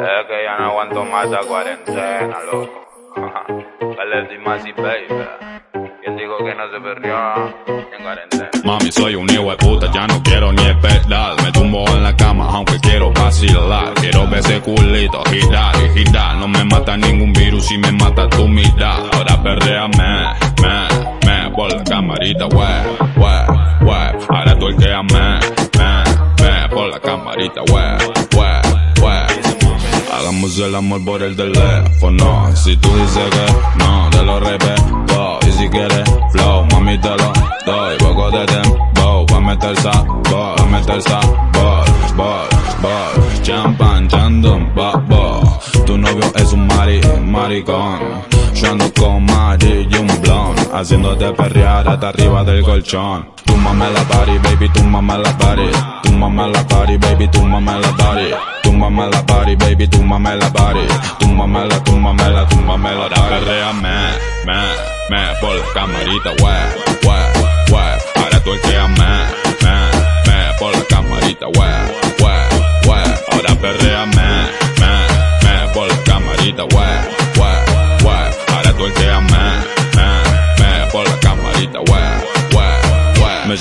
Es que ya no aguanto más esta cuarentena, loco. Vale, más y baby. ¿Quién dijo que no se perdió en cuarentena? Mami, soy un hijo de puta, ya no quiero ni esperar. Me tumbo en la cama, aunque quiero vacilar. Quiero ver ese culito, girar y girar. No me mata ningún virus y me mata tu mitad. Ahora perréame, me, me, por la camarita, wey, wey, wey. Ahora tú el que amé, me, me, por la camarita, wey, wey. Hagamos el amor por el teléfono. Si tú dices que no, te lo respeto. Y si quieres flow, mami te lo doy. Poco de tiempo pa' meter sabor, pa' meter sabor, bol, bol. Champán, chandon, babo. Tu novio es un mari, maricón. Yo ando con Mari y un blond. Haciéndote perrear hasta arriba del colchón. Tu mamá la party, baby, tu mamá la party. Tu mamá la party, baby, tu mamá la party. Tu mamá la party, baby, tu mamá la party. Tu mamá la, tu mamá la, tu mamá la party. Perrea me, me, me, por la camarita, wey, wey, wey. Ahora tú que amé, me, me, por la camarita, wey, wey, wey. Ahora perrea me, me, me, por la camarita, wey.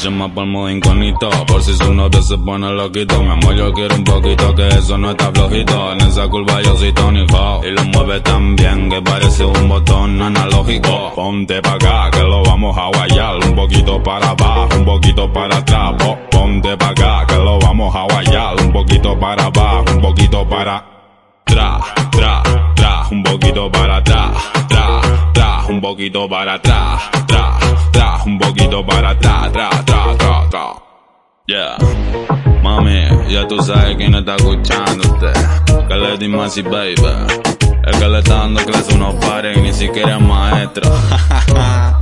Wey. Me modo incógnito, por si su novio se pone loquito. Mi amor, yo quiero un poquito, que eso no está flojito. En esa curva yo soy Tony Hawk. Y lo mueve tan bien que parece un botón analógico. Ponte pa' acá, que lo vamos a guayar. Un poquito para abajo, un poquito para atrás. Po- Ponte pa' acá, que lo vamos a guayar. Un poquito para abajo, un poquito para atrás, tra, tra, un poquito para atrás, tra, tra, un poquito para atrás, un poquito para tra, tra, tra, tra. Yeah. Mami, ya tú sabes quién está escuchándote. Que le di baby. El que le está dando clase unos pares y ni siquiera es maestro.